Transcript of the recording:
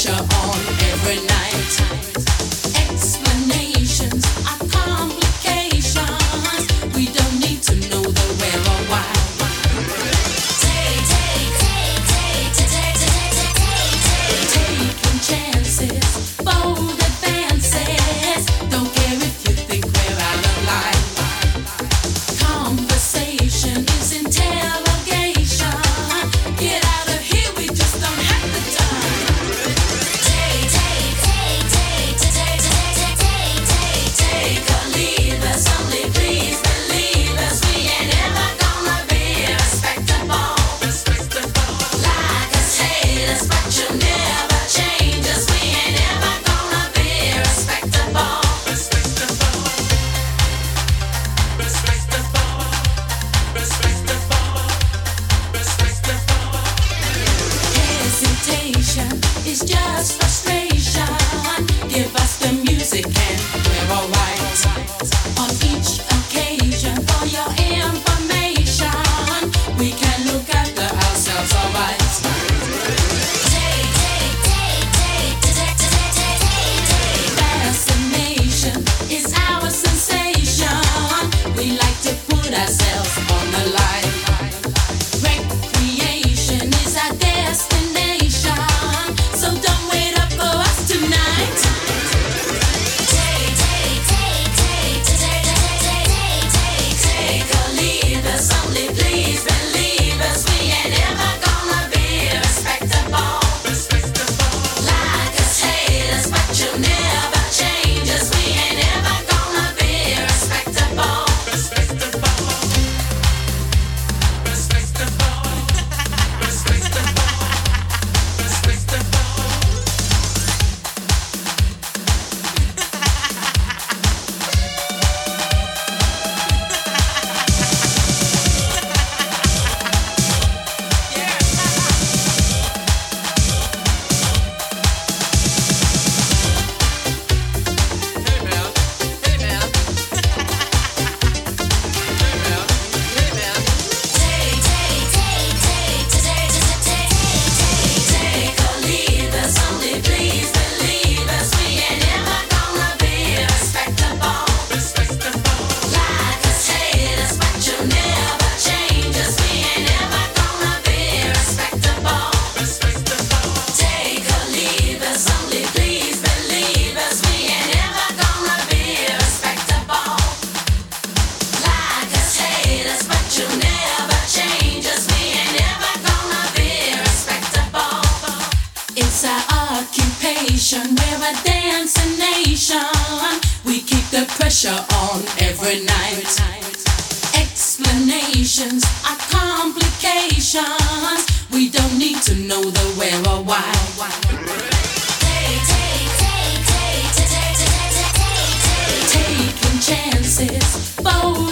shop. occupation. We're a dancing nation. We keep the pressure on every night. Explanations are complications. We don't need to know the where or why. Taking chances, bold.